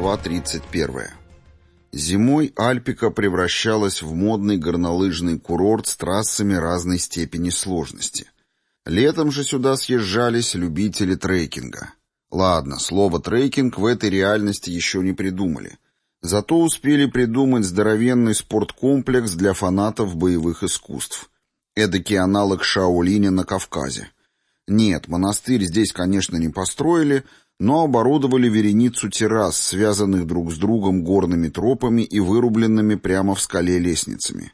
Глава 31. Зимой Альпика превращалась в модный горнолыжный курорт с трассами разной степени сложности. Летом же сюда съезжались любители трекинга. Ладно, слово «трекинг» в этой реальности еще не придумали. Зато успели придумать здоровенный спорткомплекс для фанатов боевых искусств. Эдакий аналог Шаолиня на Кавказе. Нет, монастырь здесь, конечно, не построили, но оборудовали вереницу террас, связанных друг с другом горными тропами и вырубленными прямо в скале лестницами.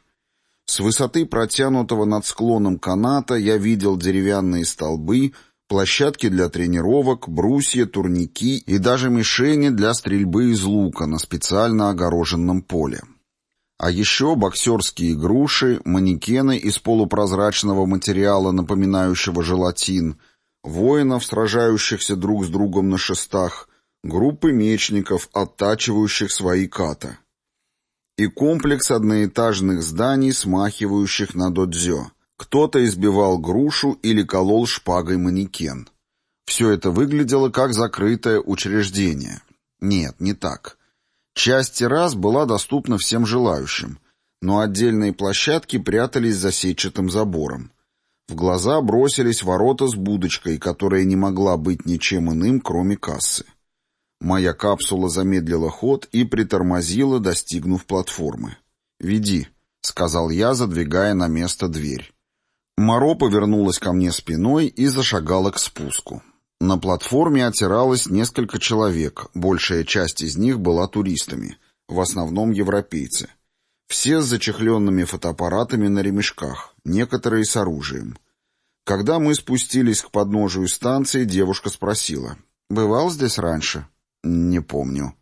С высоты протянутого над склоном каната я видел деревянные столбы, площадки для тренировок, брусья, турники и даже мишени для стрельбы из лука на специально огороженном поле. А еще боксерские груши, манекены из полупрозрачного материала, напоминающего желатин — воинов, сражающихся друг с другом на шестах, группы мечников, оттачивающих свои ката. И комплекс одноэтажных зданий, смахивающих на додзё. Кто-то избивал грушу или колол шпагой манекен. Все это выглядело как закрытое учреждение. Нет, не так. Часть террас была доступна всем желающим, но отдельные площадки прятались за сетчатым забором. В глаза бросились ворота с будочкой, которая не могла быть ничем иным, кроме кассы. Моя капсула замедлила ход и притормозила, достигнув платформы. «Веди», — сказал я, задвигая на место дверь. Моро повернулась ко мне спиной и зашагала к спуску. На платформе отиралось несколько человек, большая часть из них была туристами, в основном европейцы. Все с зачехленными фотоаппаратами на ремешках, некоторые с оружием. Когда мы спустились к подножию станции, девушка спросила. «Бывал здесь раньше?» «Не помню».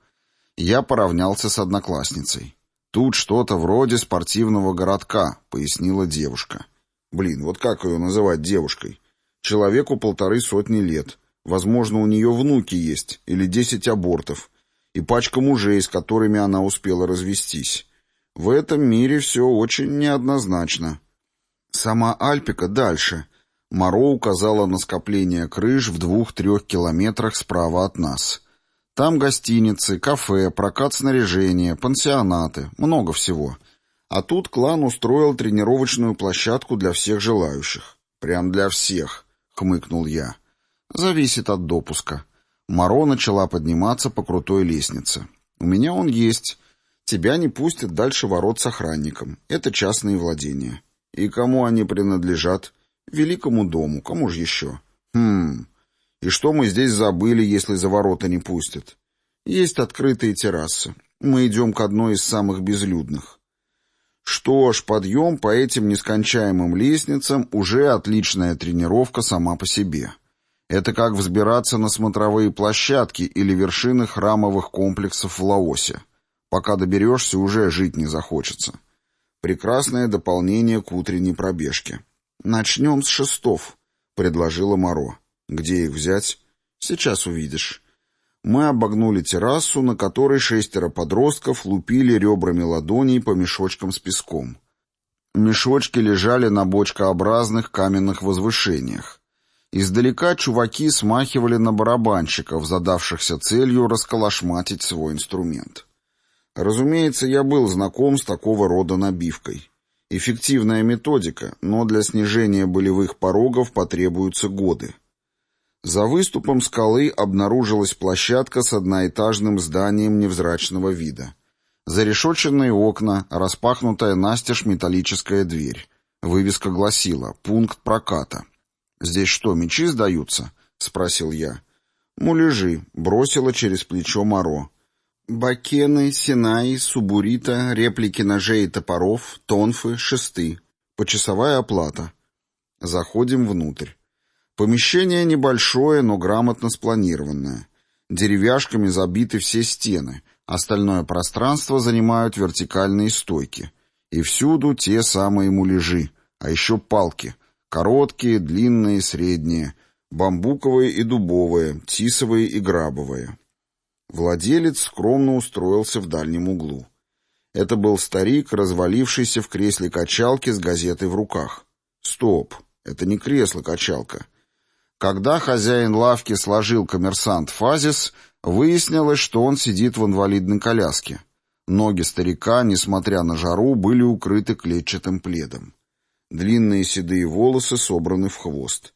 Я поравнялся с одноклассницей. «Тут что-то вроде спортивного городка», — пояснила девушка. «Блин, вот как ее называть девушкой? Человеку полторы сотни лет. Возможно, у нее внуки есть, или десять абортов, и пачка мужей, с которыми она успела развестись. В этом мире все очень неоднозначно. Сама Альпика дальше. Моро указала на скопление крыш в двух-трех километрах справа от нас. Там гостиницы, кафе, прокат снаряжения, пансионаты, много всего. А тут клан устроил тренировочную площадку для всех желающих. Прям для всех, хмыкнул я. Зависит от допуска. Моро начала подниматься по крутой лестнице. У меня он есть, Тебя не пустят дальше ворот с охранником. Это частные владения. И кому они принадлежат? Великому дому. Кому же еще? Хм. И что мы здесь забыли, если за ворота не пустят? Есть открытые террасы. Мы идем к одной из самых безлюдных. Что ж, подъем по этим нескончаемым лестницам уже отличная тренировка сама по себе. Это как взбираться на смотровые площадки или вершины храмовых комплексов в Лаосе. Пока доберешься, уже жить не захочется. Прекрасное дополнение к утренней пробежке. «Начнем с шестов», — предложила Моро. «Где их взять?» «Сейчас увидишь». Мы обогнули террасу, на которой шестеро подростков лупили ребрами ладоней по мешочкам с песком. Мешочки лежали на бочкообразных каменных возвышениях. Издалека чуваки смахивали на барабанщиков, задавшихся целью расколошматить свой инструмент. Разумеется, я был знаком с такого рода набивкой. Эффективная методика, но для снижения болевых порогов потребуются годы. За выступом скалы обнаружилась площадка с одноэтажным зданием невзрачного вида. Зарешоченные окна, распахнутая настежь металлическая дверь. Вывеска гласила «Пункт проката». «Здесь что, мечи сдаются?» — спросил я. «Муляжи», — бросила через плечо Моро. Бакены, синаи, субурита, реплики ножей и топоров, тонфы, шесты. Почасовая оплата. Заходим внутрь. Помещение небольшое, но грамотно спланированное. Деревяшками забиты все стены. Остальное пространство занимают вертикальные стойки. И всюду те самые муляжи, а еще палки. Короткие, длинные, средние. Бамбуковые и дубовые, тисовые и грабовые. Владелец скромно устроился в дальнем углу. Это был старик, развалившийся в кресле качалки с газетой в руках. Стоп, это не кресло-качалка. Когда хозяин лавки сложил коммерсант Фазис, Выяснилось, что он сидит в инвалидной коляске. Ноги старика, несмотря на жару, были укрыты клетчатым пледом. Длинные седые волосы собраны в хвост.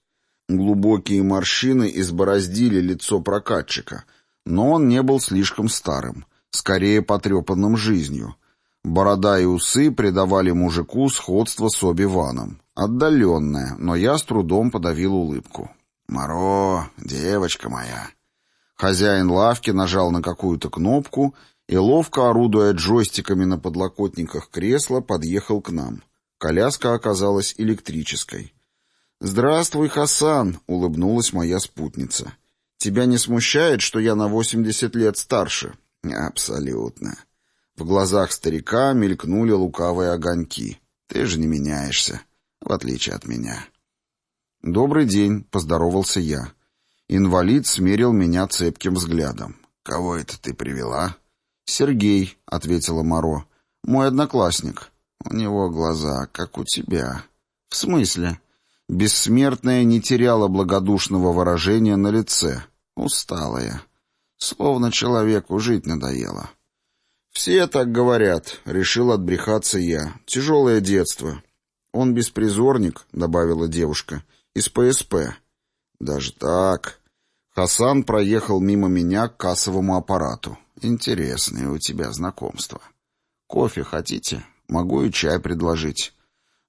Глубокие морщины избороздили лицо прокатчика, но он не был слишком старым, скорее потрепанным жизнью. Борода и усы придавали мужику сходство с Оби-Ваном. Отдаленное, но я с трудом подавил улыбку. «Моро, девочка моя!» Хозяин лавки нажал на какую-то кнопку и, ловко орудуя джойстиками на подлокотниках кресла, подъехал к нам. Коляска оказалась электрической. «Здравствуй, Хасан!» — улыбнулась моя спутница. «Тебя не смущает, что я на восемьдесят лет старше?» «Абсолютно». В глазах старика мелькнули лукавые огоньки. «Ты же не меняешься, в отличие от меня». «Добрый день», — поздоровался я. Инвалид смерил меня цепким взглядом. «Кого это ты привела?» «Сергей», — ответила Моро. «Мой одноклассник. У него глаза, как у тебя». «В смысле?» Бессмертная не теряла благодушного выражения на лице. Усталая. Словно человеку жить надоело. «Все так говорят», — решил отбрехаться я. «Тяжелое детство». «Он беспризорник», — добавила девушка, — «из ПСП». «Даже так?» Хасан проехал мимо меня к кассовому аппарату. «Интересное у тебя знакомство. Кофе хотите? Могу и чай предложить».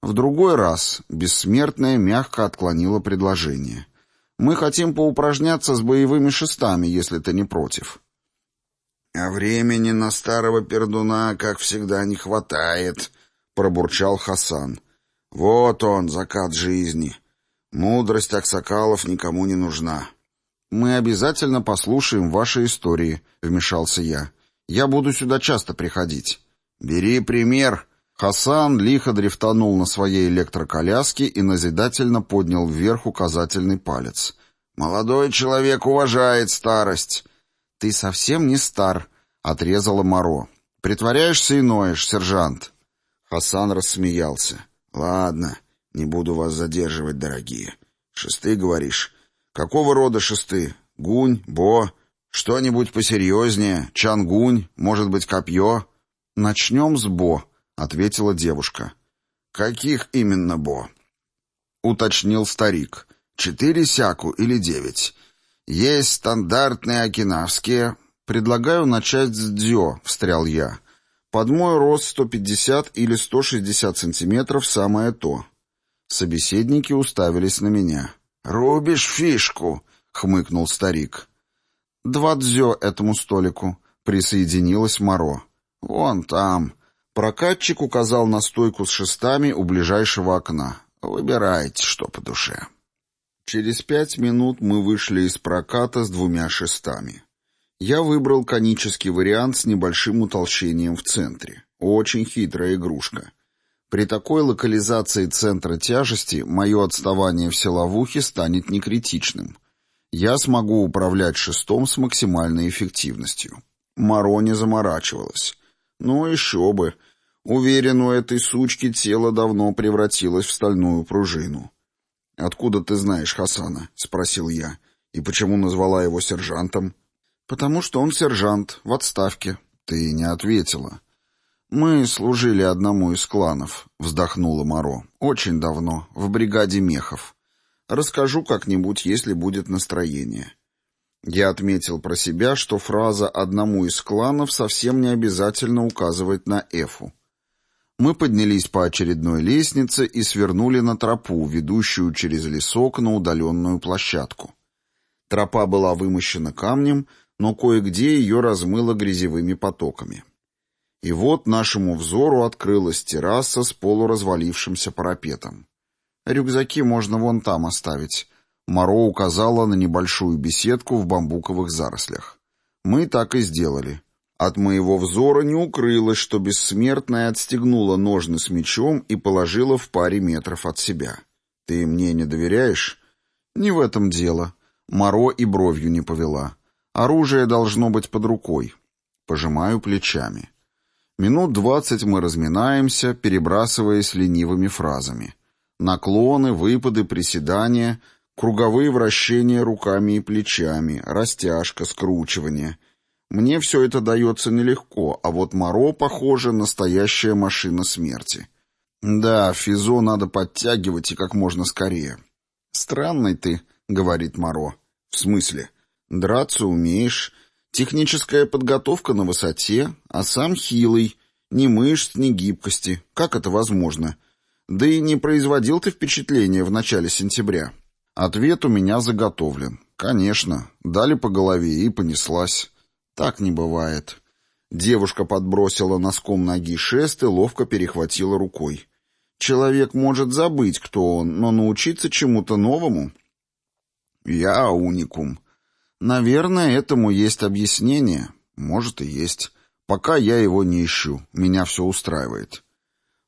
В другой раз бессмертная мягко отклонила предложение. «Мы хотим поупражняться с боевыми шестами, если ты не против». «А времени на старого пердуна, как всегда, не хватает», — пробурчал Хасан. «Вот он, закат жизни. Мудрость Аксакалов никому не нужна». «Мы обязательно послушаем ваши истории», — вмешался я. «Я буду сюда часто приходить». «Бери пример», Хасан лихо дрифтанул на своей электроколяске и назидательно поднял вверх указательный палец. «Молодой человек уважает старость». «Ты совсем не стар», — отрезала Моро. «Притворяешься и ноешь, сержант». Хасан рассмеялся. «Ладно, не буду вас задерживать, дорогие. Шесты, говоришь? Какого рода шесты? Гунь, бо? Что-нибудь посерьезнее? Чангунь? Может быть, копье?» «Начнем с бо», ответила девушка. «Каких именно, Бо?» — уточнил старик. «Четыре сяку или девять? Есть стандартные окинавские. Предлагаю начать с дзё», — встрял я. «Под мой рост 150 или 160 сантиметров самое то». Собеседники уставились на меня. «Рубишь фишку», — хмыкнул старик. «Два дзё этому столику», — присоединилась Моро. «Вон там», Прокатчик указал на стойку с шестами у ближайшего окна. «Выбирайте, что по душе». Через пять минут мы вышли из проката с двумя шестами. Я выбрал конический вариант с небольшим утолщением в центре. Очень хитрая игрушка. При такой локализации центра тяжести мое отставание в силовухе станет некритичным. Я смогу управлять шестом с максимальной эффективностью. Маро не заморачивалась. Ну, еще бы. Уверен, у этой сучки тело давно превратилось в стальную пружину. «Откуда ты знаешь Хасана?» — спросил я. «И почему назвала его сержантом?» «Потому что он сержант, в отставке». «Ты не ответила». «Мы служили одному из кланов», — вздохнула Моро. «Очень давно, в бригаде мехов. Расскажу как-нибудь, если будет настроение». Я отметил про себя, что фраза «одному из кланов» совсем не обязательно указывает на Эфу. Мы поднялись по очередной лестнице и свернули на тропу, ведущую через лесок на удаленную площадку. Тропа была вымощена камнем, но кое-где ее размыло грязевыми потоками. И вот нашему взору открылась терраса с полуразвалившимся парапетом. «Рюкзаки можно вон там оставить», — Моро указала на небольшую беседку в бамбуковых зарослях. Мы так и сделали. От моего взора не укрылось, что бессмертная отстегнула ножны с мечом и положила в паре метров от себя. «Ты мне не доверяешь?» «Не в этом дело». Моро и бровью не повела. «Оружие должно быть под рукой». Пожимаю плечами. Минут двадцать мы разминаемся, перебрасываясь ленивыми фразами. Наклоны, выпады, приседания. Круговые вращения руками и плечами, растяжка, скручивание. Мне все это дается нелегко, а вот Моро, похоже, настоящая машина смерти. Да, физо надо подтягивать и как можно скорее. «Странный ты», — говорит Моро. «В смысле? Драться умеешь, техническая подготовка на высоте, а сам хилый, ни мышц, ни гибкости. Как это возможно? Да и не производил ты впечатления в начале сентября». Ответ у меня заготовлен. Конечно, дали по голове и понеслась. Так не бывает. Девушка подбросила носком ноги шест и ловко перехватила рукой. Человек может забыть, кто он, но научиться чему-то новому... Я уникум. Наверное, этому есть объяснение. Может и есть. Пока я его не ищу. Меня все устраивает.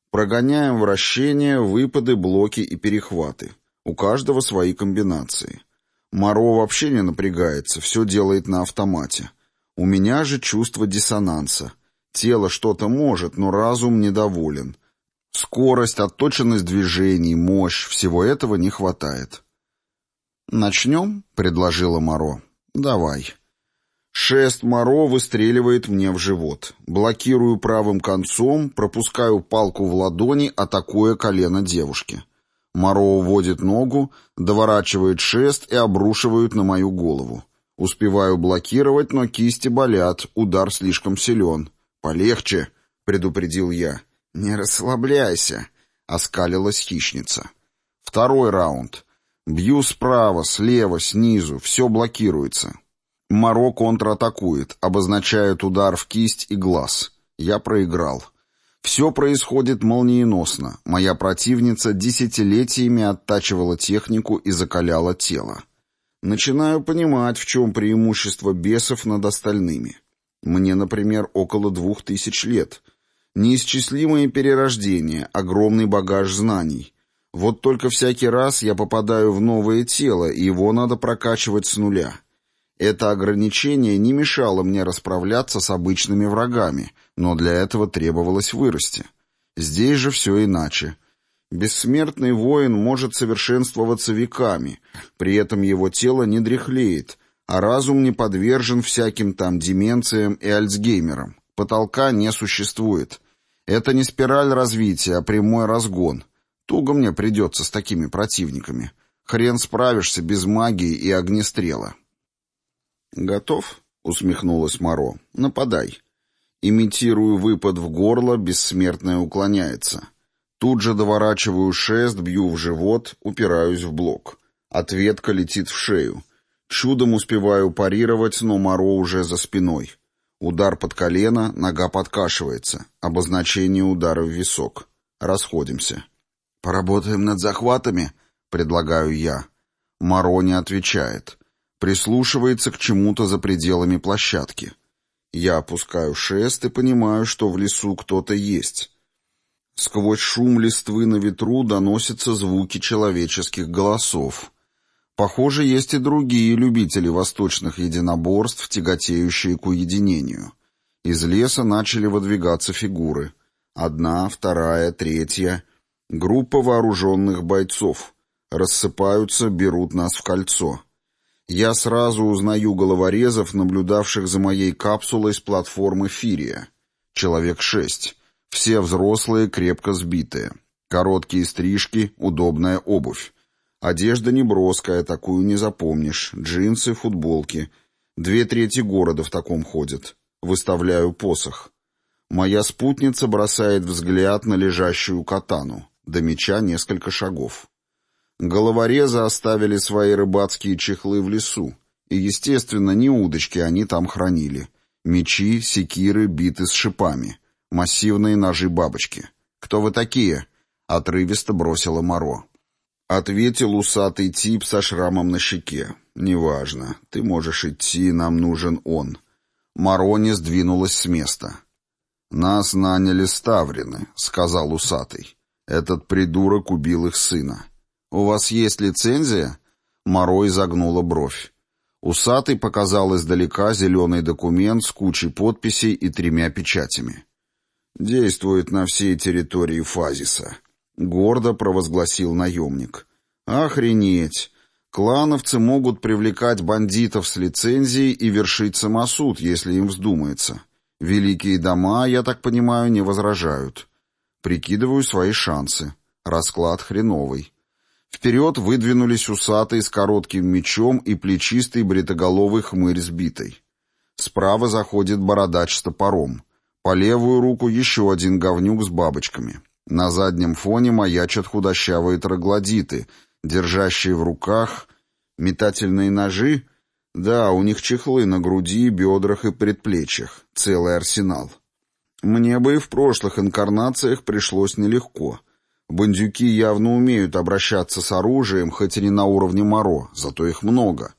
Прогоняем вращения, выпады, блоки и перехваты. У каждого свои комбинации. Моро вообще не напрягается, все делает на автомате. У меня же чувство диссонанса. Тело что-то может, но разум недоволен. Скорость, отточенность движений, мощь — всего этого не хватает. «Начнем?» — предложила Моро. «Давай». Шест Моро выстреливает мне в живот. Блокирую правым концом, пропускаю палку в ладони, атакуя колено девушки. Моро уводит ногу, доворачивает шест и обрушивает на мою голову. Успеваю блокировать, но кисти болят, удар слишком силен. «Полегче», — предупредил я. «Не расслабляйся», — оскалилась хищница. Второй раунд. Бью справа, слева, снизу, все блокируется. Моро контратакует, обозначает удар в кисть и глаз. Я проиграл. Все происходит молниеносно. Моя противница десятилетиями оттачивала технику и закаляла тело. Начинаю понимать, в чем преимущество бесов над остальными. Мне, например, около двух тысяч лет. Неисчислимые перерождения, огромный багаж знаний. Вот только всякий раз я попадаю в новое тело, и его надо прокачивать с нуля. Это ограничение не мешало мне расправляться с обычными врагами, но для этого требовалось вырасти. Здесь же все иначе. Бессмертный воин может совершенствоваться веками, при этом его тело не дряхлеет, а разум не подвержен всяким там деменциям и альцгеймерам. Потолка не существует. Это не спираль развития, а прямой разгон. Туго мне придется с такими противниками. Хрен справишься без магии и огнестрела. «Готов?» — усмехнулась Моро. «Нападай». Имитирую выпад в горло, бессмертная уклоняется. Тут же доворачиваю шест, бью в живот, упираюсь в блок. Ответка летит в шею. Чудом успеваю парировать, но Моро уже за спиной. Удар под колено, нога подкашивается. Обозначение удара в висок. Расходимся. «Поработаем над захватами?» — предлагаю я. Маро не отвечает. Прислушивается к чему-то за пределами площадки. Я опускаю шест и понимаю, что в лесу кто-то есть. Сквозь шум листвы на ветру доносятся звуки человеческих голосов. Похоже, есть и другие любители восточных единоборств, тяготеющие к уединению. Из леса начали выдвигаться фигуры. Одна, вторая, третья. Группа вооруженных бойцов. Рассыпаются, берут нас в кольцо. Я сразу узнаю головорезов, наблюдавших за моей капсулой с платформы Фирия. Человек шесть. Все взрослые, крепко сбитые. Короткие стрижки, удобная обувь. Одежда неброская, такую не запомнишь. Джинсы, футболки. Две трети города в таком ходят. Выставляю посох. Моя спутница бросает взгляд на лежащую катану. До меча несколько шагов. Головорезы оставили свои рыбацкие чехлы в лесу. И, естественно, не удочки они там хранили. Мечи, секиры, биты с шипами. Массивные ножи-бабочки. «Кто вы такие?» — отрывисто бросила Моро. Ответил усатый тип со шрамом на щеке. «Неважно. Ты можешь идти, нам нужен он». Марони сдвинулась с места. «Нас наняли ставрины», — сказал усатый. «Этот придурок убил их сына». «У вас есть лицензия?» Морой загнула бровь. Усатый показал издалека зеленый документ с кучей подписей и тремя печатями. «Действует на всей территории Фазиса», — гордо провозгласил наемник. «Охренеть! Клановцы могут привлекать бандитов с лицензией и вершить самосуд, если им вздумается. Великие дома, я так понимаю, не возражают. Прикидываю свои шансы. Расклад хреновый. Вперед выдвинулись усатый с коротким мечом и плечистый бритоголовый хмырь с битой. Справа заходит бородач с топором. По левую руку еще один говнюк с бабочками. На заднем фоне маячат худощавые троглодиты, держащие в руках метательные ножи. Да, у них чехлы на груди, бедрах и предплечьях. Целый арсенал. Мне бы и в прошлых инкарнациях пришлось нелегко — Бандюки явно умеют обращаться с оружием, хоть и не на уровне Моро, зато их много.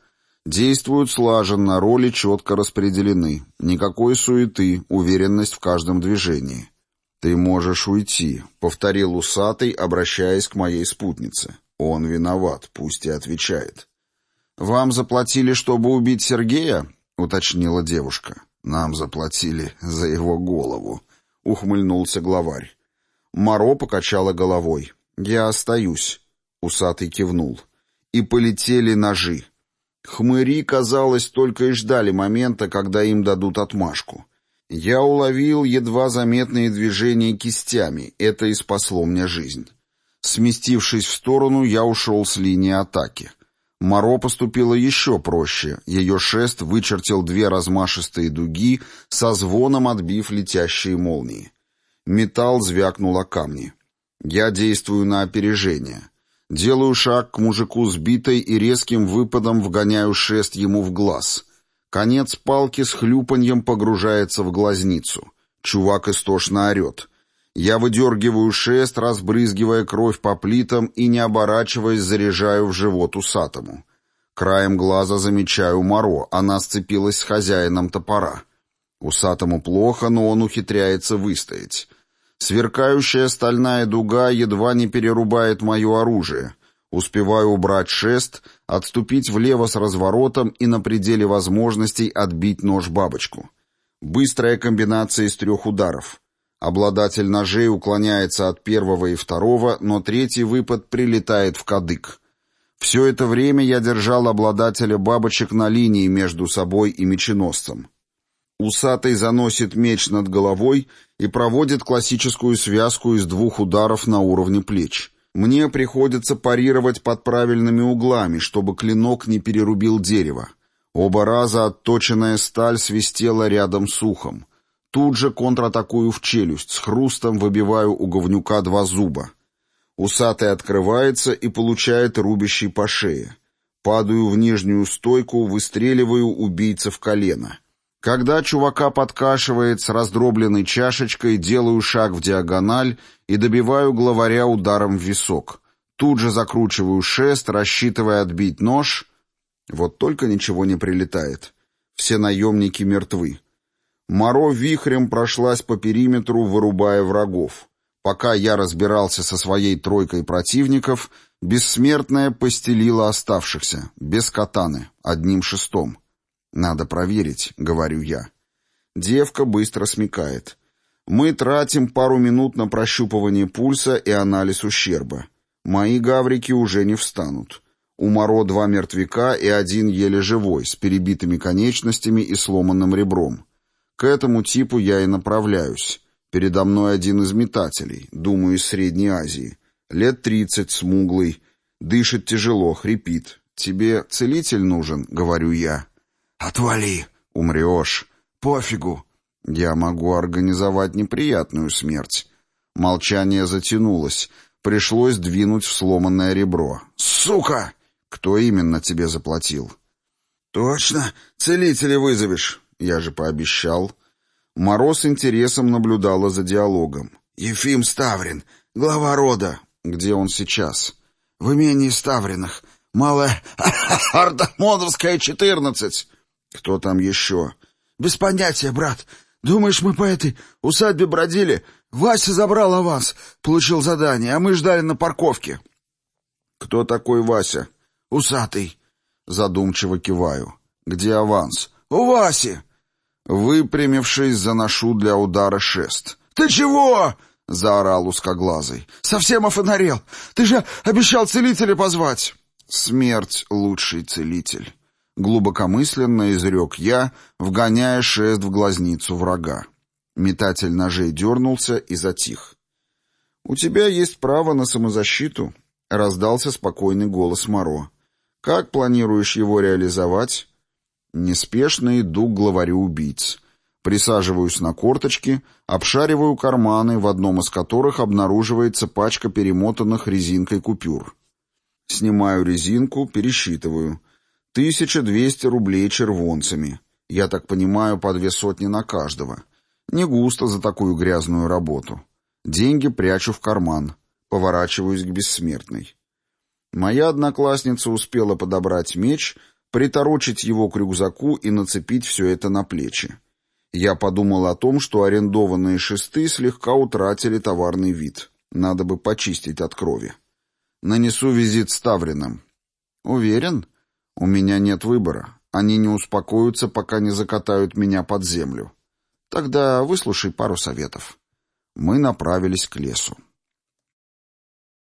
Действуют слаженно, роли четко распределены. Никакой суеты, уверенность в каждом движении. «Ты можешь уйти», — повторил усатый, обращаясь к моей спутнице. «Он виноват, пусть и отвечает». «Вам заплатили, чтобы убить Сергея?» — уточнила девушка. «Нам заплатили за его голову», — ухмыльнулся главарь. Моро покачала головой. «Я остаюсь», — усатый кивнул. И полетели ножи. Хмыри, казалось, только и ждали момента, когда им дадут отмашку. Я уловил едва заметные движения кистями, это и спасло мне жизнь. Сместившись в сторону, я ушел с линии атаки. Моро поступила еще проще. Ее шест вычертил две размашистые дуги, со звоном отбив летящие молнии. Металл звякнул о камни. Я действую на опережение. Делаю шаг к мужику сбитой и резким выпадом вгоняю шест ему в глаз. Конец палки с хлюпаньем погружается в глазницу. Чувак истошно орет. Я выдергиваю шест, разбрызгивая кровь по плитам и, не оборачиваясь, заряжаю в живот усатому. Краем глаза замечаю Моро, она сцепилась с хозяином топора. Усатому плохо, но он ухитряется выстоять. Сверкающая стальная дуга едва не перерубает мое оружие. Успеваю убрать шест, отступить влево с разворотом и на пределе возможностей отбить нож-бабочку. Быстрая комбинация из трех ударов. Обладатель ножей уклоняется от первого и второго, но третий выпад прилетает в кадык. Все это время я держал обладателя бабочек на линии между собой и меченосцем. Усатый заносит меч над головой и проводит классическую связку из двух ударов на уровне плеч. Мне приходится парировать под правильными углами, чтобы клинок не перерубил дерево. Оба раза отточенная сталь свистела рядом с ухом. Тут же контратакую в челюсть, с хрустом выбиваю у говнюка два зуба. Усатый открывается и получает рубящий по шее. Падаю в нижнюю стойку, выстреливаю убийца в колено. Когда чувака подкашивает с раздробленной чашечкой, делаю шаг в диагональ и добиваю главаря ударом в висок. Тут же закручиваю шест, рассчитывая отбить нож. Вот только ничего не прилетает. Все наемники мертвы. Моро вихрем прошлась по периметру, вырубая врагов. Пока я разбирался со своей тройкой противников, бессмертная постелила оставшихся, без катаны, одним шестом. «Надо проверить», — говорю я. Девка быстро смекает. Мы тратим пару минут на прощупывание пульса и анализ ущерба. Мои гаврики уже не встанут. У Моро два мертвяка и один еле живой, с перебитыми конечностями и сломанным ребром. К этому типу я и направляюсь. Передо мной один из метателей, думаю, из Средней Азии. Лет тридцать, смуглый. Дышит тяжело, хрипит. «Тебе целитель нужен?» — говорю я. «Отвали!» «Умрешь!» «Пофигу!» «Я могу организовать неприятную смерть». Молчание затянулось. Пришлось двинуть в сломанное ребро. «Сука!» «Кто именно тебе заплатил?» «Точно! Целителя вызовешь!» «Я же пообещал». Мороз интересом наблюдала за диалогом. «Ефим Ставрин, глава рода». «Где он сейчас?» «В имении Ставриных. Малая Ардамоновская, четырнадцать». «Кто там еще?» «Без понятия, брат. Думаешь, мы по этой усадьбе бродили? Вася забрал аванс, получил задание, а мы ждали на парковке». «Кто такой Вася?» «Усатый». Задумчиво киваю. «Где аванс?» «У Васи». Выпрямившись, заношу для удара шест. «Ты чего?» — заорал узкоглазый. «Совсем офонарел. Ты же обещал целителя позвать». Смерть — лучший целитель. Глубокомысленно изрек я, вгоняя шест в глазницу врага. Метатель ножей дернулся и затих. «У тебя есть право на самозащиту», — раздался спокойный голос Моро. «Как планируешь его реализовать?» Неспешно иду к главарю убийц. Присаживаюсь на корточки, обшариваю карманы, в одном из которых обнаруживается пачка перемотанных резинкой купюр. Снимаю резинку, пересчитываю. 1200 рублей червонцами. Я так понимаю, по две сотни на каждого. Не густо за такую грязную работу. Деньги прячу в карман. Поворачиваюсь к бессмертной. Моя одноклассница успела подобрать меч, приторочить его к рюкзаку и нацепить все это на плечи. Я подумал о том, что арендованные шесты слегка утратили товарный вид. Надо бы почистить от крови. Нанесу визит Ставриным. Уверен? У меня нет выбора. Они не успокоятся, пока не закатают меня под землю. Тогда выслушай пару советов. Мы направились к лесу.